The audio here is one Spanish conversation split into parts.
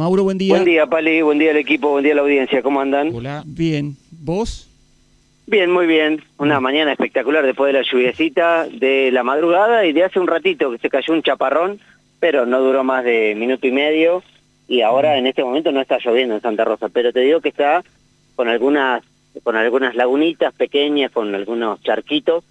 Mauro, buen día. Buen día, Pali, buen día al equipo, buen día a la audiencia, ¿cómo andan? Hola. Bien, ¿vos? Bien, muy bien. Una mañana espectacular después de la lluviecita de la madrugada y de hace un ratito que se cayó un chaparrón, pero no duró más de minuto y medio y ahora en este momento no está lloviendo en Santa Rosa, pero te digo que está con algunas con algunas lagunitas pequeñas, con algunos charquitos.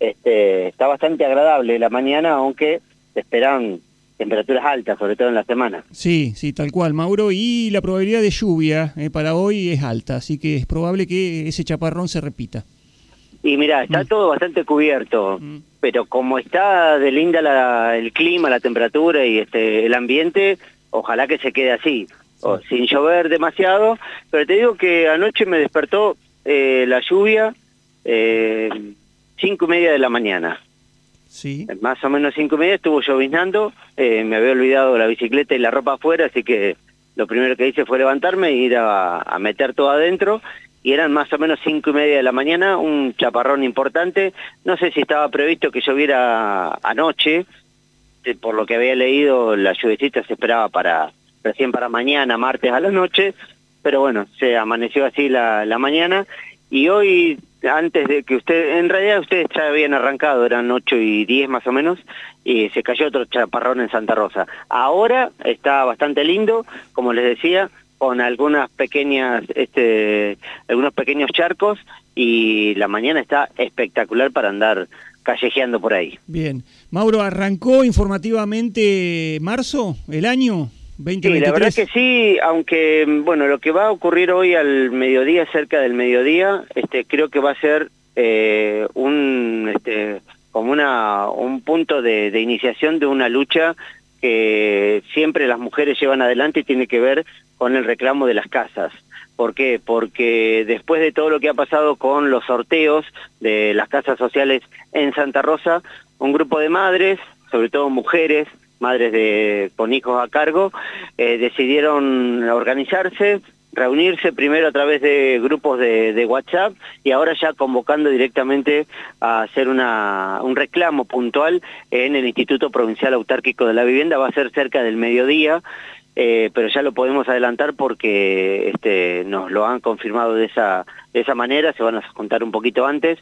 Este, está bastante agradable la mañana, aunque se esperan temperaturas altas, sobre todo en la semana. Sí, sí, tal cual, Mauro. Y la probabilidad de lluvia eh, para hoy es alta, así que es probable que ese chaparrón se repita. Y mira, está Mm. todo bastante cubierto, Mm. pero como está de linda la- el clima, la temperatura y este el ambiente, ojalá que se quede así, o sin llover demasiado. Pero te digo que anoche me despertó eh, la lluvia eh, cinco y media de la mañana. Sí. Más o menos cinco y media estuvo lloviznando, eh, me había olvidado la bicicleta y la ropa afuera, así que lo primero que hice fue levantarme e ir a, meter todo adentro, y eran más o menos cinco y media de la mañana, un chaparrón importante, no sé si estaba previsto que lloviera anoche, eh, por lo que había leído, la lluvecita se esperaba para recién para mañana, martes a la noche, pero bueno, se amaneció así la, la mañana, y hoy, antes de que usted, en realidad ustedes ya habían arrancado, eran 8 y 10 más o menos, y se cayó otro chaparrón en Santa Rosa. Ahora está bastante lindo, como les decía, con algunas pequeñas, este, algunos pequeños charcos, y la mañana está espectacular para andar callejeando por ahí. Bien. Mauro, ¿arrancó informativamente marzo, el año Sí, 2023? la verdad que sí, aunque bueno, lo que va a ocurrir hoy al mediodía, cerca del mediodía, este, creo que va a ser eh, un, este, como una, un punto de, de iniciación de una lucha que siempre las mujeres llevan adelante y tiene que ver con el reclamo de las casas. ¿Por qué? Porque después de todo lo que ha pasado con los sorteos de las casas sociales en Santa Rosa, un grupo de madres, sobre todo mujeres, madres de, con hijos a cargo, eh, decidieron organizarse, reunirse primero a través de grupos de, WhatsApp y ahora ya convocando directamente a hacer una, un reclamo puntual en el Instituto Provincial Autárquico de la Vivienda. Va a ser cerca del mediodía, eh, pero ya lo podemos adelantar porque este, nos lo han confirmado de esa, de esa manera, se van a contar un poquito antes.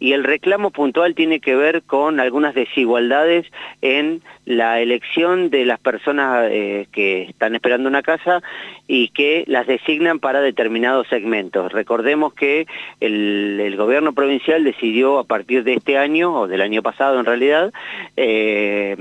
Y el reclamo puntual tiene que ver con algunas desigualdades en la elección de las personas eh, que están esperando una casa y que las designan para determinados segmentos. Recordemos que el, gobierno provincial decidió a partir de este año, o del año pasado en realidad, eh,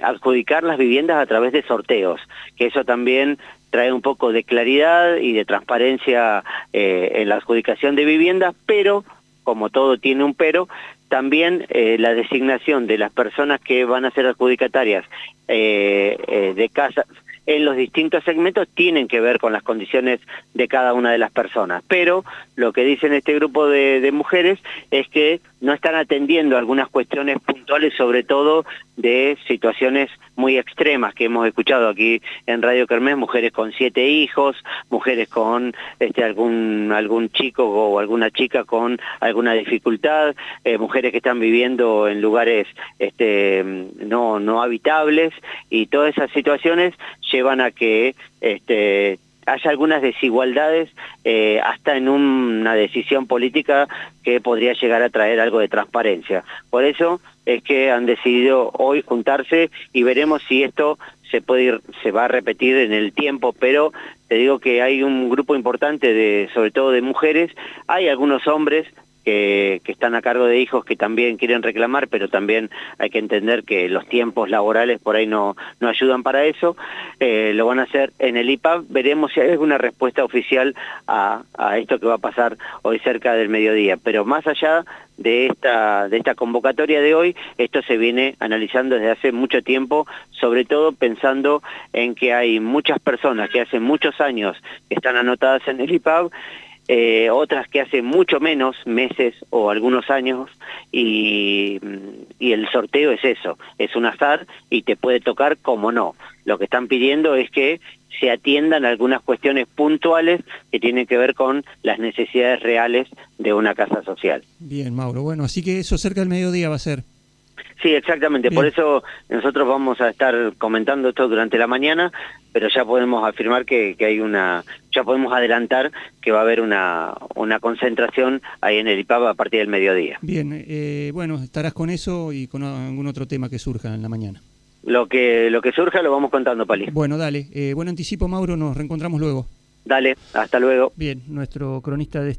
adjudicar las viviendas a través de sorteos, que eso también trae un poco de claridad y de transparencia eh, en la adjudicación de viviendas, pero como todo tiene un pero, también eh, la designación de las personas que van a ser adjudicatarias eh, eh, de casas en los distintos segmentos tienen que ver con las condiciones de cada una de las personas. Pero lo que dicen este grupo de, de mujeres es que no están atendiendo algunas cuestiones puntuales, sobre todo de situaciones muy extremas que hemos escuchado aquí en Radio Kermés, mujeres con siete hijos, mujeres con este, algún, algún chico o alguna chica con alguna dificultad, eh, mujeres que están viviendo en lugares este, no, no habitables y todas esas situaciones llevan a que este, haya algunas desigualdades eh, hasta en una decisión política que podría llegar a traer algo de transparencia. Por eso es que han decidido hoy juntarse y veremos si esto se puede ir, se va a repetir en el tiempo, pero te digo que hay un grupo importante de, sobre todo de mujeres, hay algunos hombres que, que, están a cargo de hijos que también quieren reclamar, pero también hay que entender que los tiempos laborales por ahí no, no ayudan para eso. Eh, lo van a hacer en el IPAB. Veremos si hay alguna respuesta oficial a, a esto que va a pasar hoy cerca del mediodía. Pero más allá de esta, de esta convocatoria de hoy, esto se viene analizando desde hace mucho tiempo, sobre todo pensando en que hay muchas personas que hace muchos años están anotadas en el IPAB eh, otras que hace mucho menos, meses o algunos años, y, y, el sorteo es eso, es un azar y te puede tocar como no. Lo que están pidiendo es que se atiendan algunas cuestiones puntuales que tienen que ver con las necesidades reales de una casa social. Bien, Mauro. Bueno, así que eso cerca del mediodía va a ser. Sí, exactamente. Por eso nosotros vamos a estar comentando esto durante la mañana, pero ya podemos afirmar que, hay una, ya podemos adelantar que va a haber una, una concentración ahí en el IPAB a partir del mediodía. Bien, eh, bueno, estarás con eso y con algún otro tema que surja en la mañana. Lo que, lo que surja lo vamos contando, Pali. Bueno, dale. Eh, buen anticipo, Mauro, nos reencontramos luego. Dale, hasta luego. Bien, nuestro cronista de este